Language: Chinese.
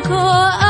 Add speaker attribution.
Speaker 1: 过。